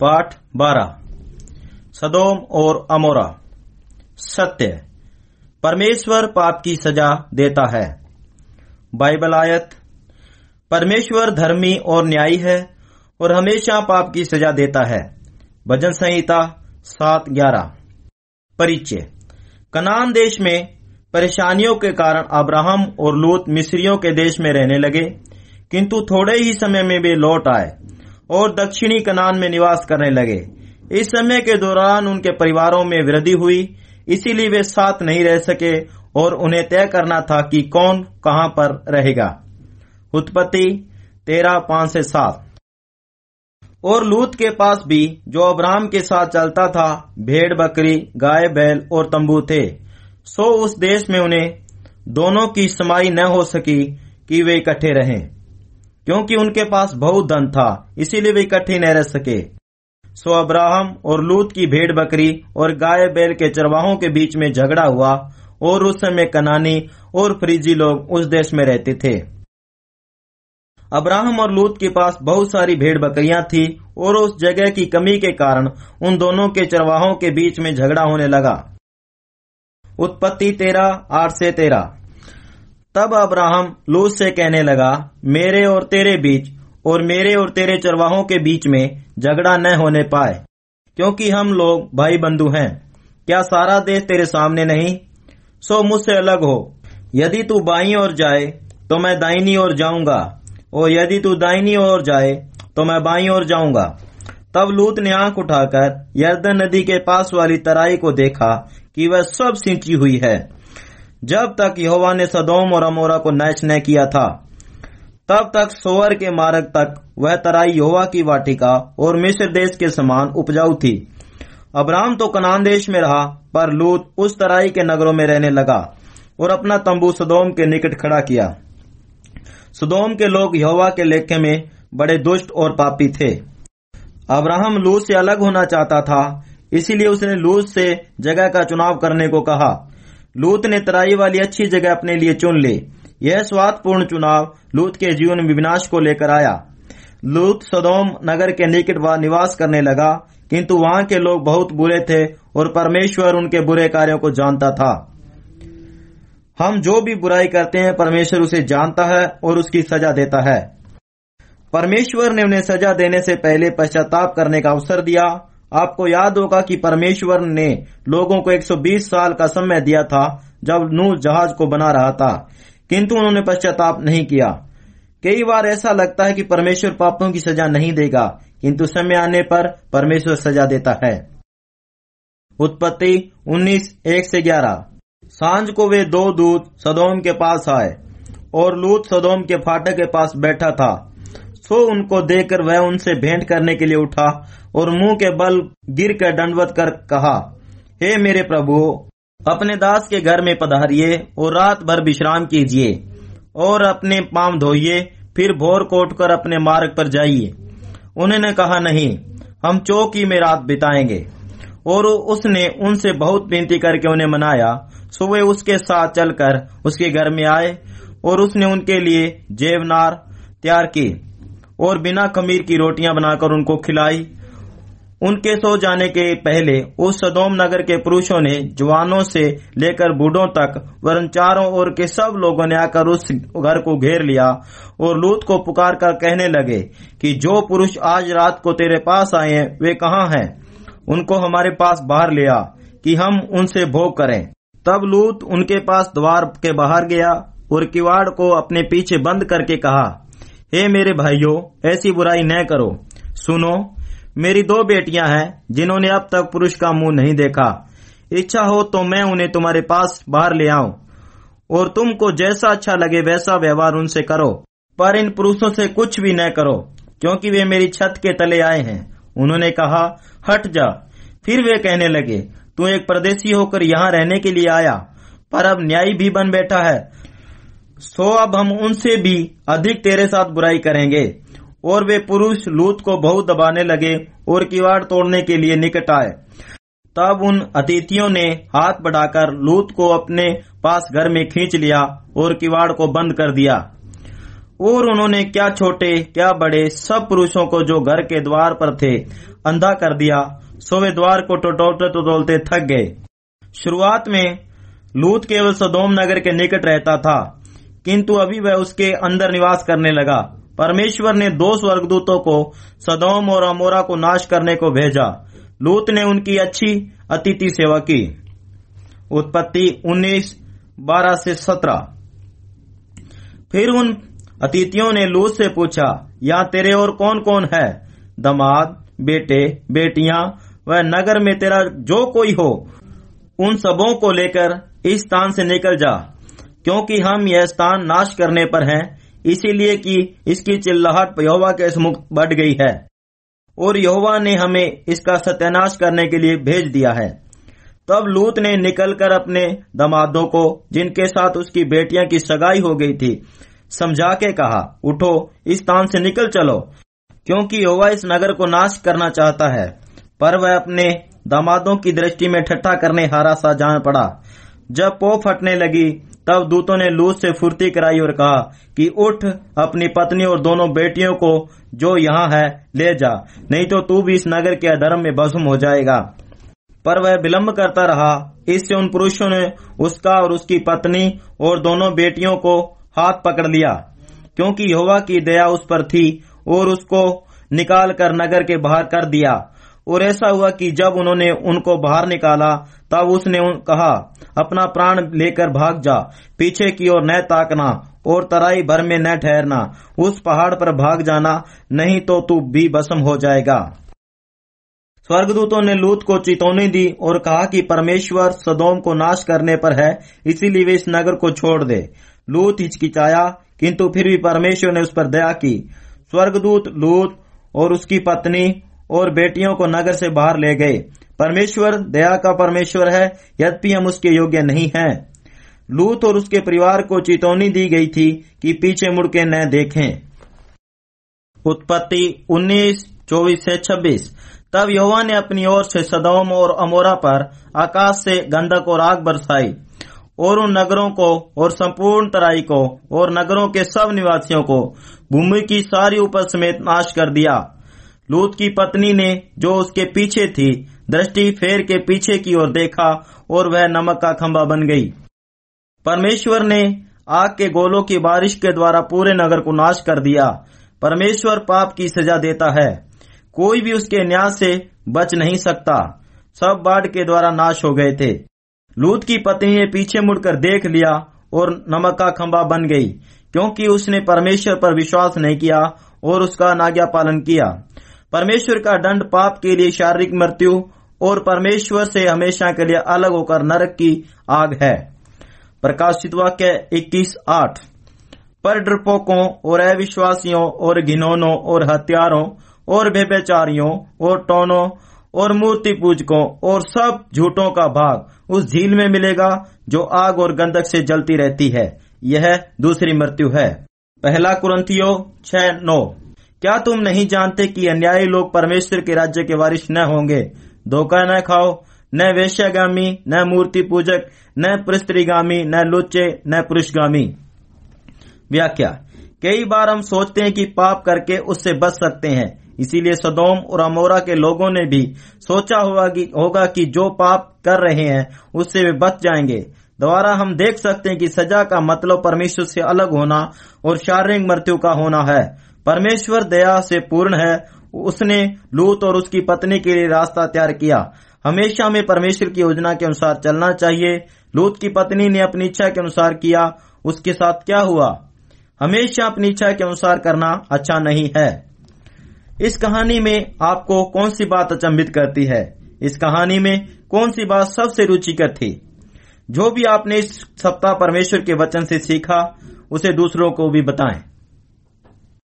पाठ बारह। सदोम और अमोरा। सत्य। परमेश्वर पाप की सजा देता है। बाइबल आयत, परमेश्वर धर्मी और न्यायी है और हमेशा पाप की सजा देता है। भजन संहिता सात ग्यारह। परिचय। कनान देश में परेशानियों के कारण अब्राहम और लूत मिस्रियों के देश में रहने लगे, किंतु थोड़े ही समय में वे लौट आए। और दक्षिणी कनान में निवास करने लगे। इस समय के दौरान उनके परिवारों में वृद्धि हुई, इसीलिए वे साथ नहीं रह सके और उन्हें तय करना था कि कौन कहाँ पर रहेगा। उत्पत्ति तेरह पाँच से सात। और लूत के पास भी, जो अब्राहम के साथ चलता था, भेड़, बकरी, गाय, बैल और तंबू थे। सो उस देश में उन्हें दोनों की समाई न हो सकी कि वे इकट्ठे रहें। क्योंकि उनके पास बहुत धन था, इसीलिए वे इकट्ठे न रह सके। सो अब्राहम और लूत की भेड़ बकरी और गाय बैल के चरवाहों के बीच में झगड़ा हुआ, और उस समय कनानी और फ्रीजी लोग उस देश में रहते थे। अब्राहम और लूत के पास बहुत सारी भेड़ बकरियाँ थी, और उस जगह की कमी के कारण उन दोनों के चरवाहों के बीच में झगड़ा होने लगा। उत्पत्ति तेरह आठ से तेरह। तब अब्राहम लूत से कहने लगा, मेरे और तेरे बीच और मेरे और तेरे चरवाहों के बीच में झगड़ा न होने पाए, क्योंकि हम लोग भाई बंधु हैं। क्या सारा देश तेरे सामने नहीं? सो मुझसे अलग हो। यदि तू बाई ओर जाए तो मैं दाहिनी ओर जाऊँगा, और यदि तू दाहिनी ओर जाए तो मैं बाई ओर जाऊँगा। तब लूत ने आँख उठाकर यर्दन नदी के पास वाली तराई को देखा कि वह सब सिंची हुई है। जब तक यहोवा ने सदोम और अमोरा को नैश न किया था, तब तक सोअर के मार्ग तक वह तराई यहोवा की वाटिका और मिस्र देश के समान उपजाऊ थी। अब्राम तो कनान देश में रहा, पर लूत उस तराई के नगरों में रहने लगा और अपना तंबू सदोम के निकट खड़ा किया। सदोम के लोग यहोवा के लेखे में बड़े दुष्ट और पापी थे। अब्राहम लूत से अलग होना चाहता था, इसीलिए उसने लूत से जगह का चुनाव करने को कहा। लूत ने तराई वाली अच्छी जगह अपने लिए चुन ली। यह स्वादपूर्ण चुनाव लूत के जीवन में विनाश को लेकर आया। लूत सदोम नगर के निकट निवास करने लगा, किंतु वहाँ के लोग बहुत बुरे थे और परमेश्वर उनके बुरे कार्यों को जानता था। हम जो भी बुराई करते हैं, परमेश्वर उसे जानता है और उसकी सजा देता है। परमेश्वर ने उन्हें सजा देने से पहले पश्चाताप करने का अवसर दिया आपको याद होगा कि परमेश्वर ने लोगों को 120 साल का समय दिया था जब नूह जहाज़ को बना रहा था। किंतु उन्होंने पश्चाताप नहीं किया। कई बार ऐसा लगता है कि परमेश्वर पापों की सजा नहीं देगा, किंतु समय आने पर परमेश्वर सजा देता है। उत्पत्ति 19 एक से 11 साँझ को वे दो दूत सदोम के पास आए और लूत सदोम के फाटक के पास बैठा था। सो उनको देकर वह उनसे भेंट करने के लिए उठा और मुँह के बल गिर कर दंडवत कर कहा, हे मेरे प्रभु, अपने दास के घर में पधारिये और रात भर विश्राम कीजिए और अपने पाम धोइए, फिर भोर कोट कर अपने मार्ग पर जाइए। उन्होंने कहा, नहीं, हम चौकी में रात बिताएँगे। और उसने उनसे बहुत विनती करके उन्हें मनाया। सो वे उसके साथ चलकर उसके घर में आए और उसने उनके लिए जेवनार तैयार की और बिना खमीर की रोटियाँ बनाकर उनको खिलाई। उनके सो जाने के पहले उस सदोम नगर के पुरुषों ने जवानों से लेकर बूढ़ों तक, वरन चारों ओर के सब लोगों ने आकर उस घर को घेर लिया और लूत को पुकार कर कहने लगे कि जो पुरुष आज रात को तेरे पास आए वे कहाँ हैं? उनको हमारे पास बाहर ले आ कि हम उनसे भोग करें। तब लूत उनके पास द्वार के बाहर गया और किवाड़ को अपने पीछे बंद करके कहा हे मेरे भाइयों, ऐसी बुराई न करो। सुनो, मेरी दो बेटियाँ हैं, जिन्होंने अब तक पुरुष का मुँह नहीं देखा। इच्छा हो तो मैं उन्हें तुम्हारे पास बाहर ले आऊँ, और तुमको जैसा अच्छा लगे वैसा व्यवहार उनसे करो, पर इन पुरुषों से कुछ भी न करो, क्योंकि वे मेरी छत के तले आए हैं। उन्होंने कहा, हट जा। फिर वे कहने लगे, तू एक परदेसी होकर यहाँ रहने के लिए आया, पर अब न्यायी भी बन बैठा है सो अब हम उनसे भी अधिक तेरे साथ बुराई करेंगे। और वे पुरुष लूत को बहुत दबाने लगे और किवाड़ तोड़ने के लिए निकट आए। तब उन अतिथियों ने हाथ बढ़ाकर लूत को अपने पास घर में खींच लिया और किवाड़ को बंद कर दिया। और उन्होंने क्या छोटे, क्या बड़े सब पुरुषों को जो घर के द्वार पर थे, अंधा कर दिया। सो वे द्वार को टटोलते टटोलते थक गए। शुरुआत में लूत केवल सदोम नगर के निकट रहता था। किंतु अभी वह उसके अंदर निवास करने लगा। परमेश्वर ने दो स्वर्गदूतों को, सदोम और अमोरा को नाश करने को भेजा। लूत ने उनकी अच्छी अतिथि सेवा की। उत्पत्ति 19 12 से 17 फिर उन अतिथियों ने लूत से पूछा, यहाँ तेरे और कौन कौन है? दमाद, बेटे, बेटिया व नगर में तेरा जो कोई हो, उन सबों को लेकर इस स्थान से निकल जा। क्योंकि हम यह स्थान नाश करने पर हैं, इसीलिए कि इसकी चिल्लाहट यहोवा के समुख बढ़ गई है। और यहोवा ने हमें इसका सत्यानाश करने के लिए भेज दिया है। तब लूत ने निकलकर अपने दमादों को, जिनके साथ उसकी बेटियाँ की सगाई हो गई थी, समझा के कहा, उठो, इस स्थान से निकल चलो, क्योंकि यहोवा इस नगर को नाश करना चाहता है। पर वह अपने दामादों की दृष्टि में ठट्ठा करने हारा सा जान पड़ा। जब पो फटने लगी, तब दूतों ने लूत से फुर्ती कराई और कहा कि उठ, अपनी पत्नी और दोनों बेटियों को जो यहाँ है, ले जा। नहीं तो तू भी इस नगर के अधर्म में भस्म हो जाएगा। पर वह विलम्ब करता रहा। इससे उन पुरुषों ने उसका और उसकी पत्नी और दोनों बेटियों को हाथ पकड़ लिया। क्योंकि यहोवा की दया उस पर थी और उसको निकाल कर नगर के बाहर कर दिया। और ऐसा हुआ कि जब उन्होंने उनको बाहर निकाला, तब उसने कहा, अपना प्राण लेकर भाग जा, पीछे की ओर न ताकना और तराई भर में न ठहरना। उस पहाड़ पर भाग जाना, नहीं तो तू भी भस्म हो जाएगा। स्वर्गदूतों ने लूत को चेतावनी दी और कहा कि परमेश्वर सदोम को नाश करने पर है, इसीलिए वे इस नगर को छोड़ दे। लूत हिचकिचाया, किंतु फिर भी परमेश्वर ने उस पर दया की। स्वर्गदूत लूत और उसकी पत्नी और बेटियों को नगर से बाहर ले गए। परमेश्वर, दया का परमेश्वर है, यद्यपि हम उसके योग्य नहीं हैं। लूत और उसके परिवार को चेतावनी दी गई थी कि पीछे मुड़ के न देखें। उत्पत्ति 19 24 से 26 तब यहोवा ने अपनी ओर से सदोम और अमोरा पर आकाश से गंधक और आग बरसाई और उन नगरों को और संपूर्ण तराई को और नगरों के सब निवासियों को भूमि की सारी उपज समेत नाश कर दिया। लूत की पत्नी ने, जो उसके पीछे थी, दृष्टि फेर के पीछे की ओर देखा और वह नमक का खंबा बन गई। परमेश्वर ने आग के गोलों की बारिश के द्वारा पूरे नगर को नाश कर दिया। परमेश्वर पाप की सजा देता है। कोई भी उसके न्याय से बच नहीं सकता। सब बाढ़ के द्वारा नाश हो गए थे। लूत की पत्नी ने पीछे मुड़कर देख लिया और नमक का खंबा बन गई, क्योंकि उसने परमेश्वर पर विश्वास नहीं किया और उसका नाज्ञा पालन किया। परमेश्वर का दंड पाप के लिए शारीरिक मृत्यु और परमेश्वर से हमेशा के लिए अलग होकर नरक की आग है। प्रकाशित वाक्य इक्कीस आठ। पर डरपोकों और अविश्वासियों और घिनौनों और हत्यारों और बेबेचारियों और टोनों और मूर्ति पूजकों और सब झूठों का भाग उस झील में मिलेगा जो आग और गंधक से जलती रहती है। यह दूसरी मृत्यु है। पहला कुरंथियो छह नौ। क्या तुम नहीं जानते कि अन्यायी लोग परमेश्वर के राज्य के वारिश न होंगे? धोखा न खाओ न वेश्यागामी न मूर्ति पूजक न पुस्त्रीगामी न लुच्चे न पुरुषगामी। व्याख्या कई बार हम सोचते हैं कि पाप करके उससे बच सकते हैं। इसीलिए सदोम और अमोरा के लोगों ने भी सोचा होगा कि, होगा कि जो पाप कर रहे हैं उससे वे बच जाएँगे। दोबारा हम देख सकते हैं कि सजा का मतलब परमेश्वर से अलग होना और शारीरिक मृत्यु का होना है। परमेश्वर दया से पूर्ण है। उसने लूत और उसकी पत्नी के लिए रास्ता तैयार किया। हमेशा में परमेश्वर की योजना के अनुसार चलना चाहिए। लूत की पत्नी ने अपनी इच्छा के अनुसार किया। उसके साथ क्या हुआ? हमेशा अपनी इच्छा के अनुसार करना अच्छा नहीं है। इस कहानी में आपको कौन सी बात अचंभित करती है? इस कहानी में कौन सी बात सबसे रुचिकर थी? जो भी आपने इस सप्ताह परमेश्वर के वचन से सीखा, उसे दूसरों को भी बताएँ।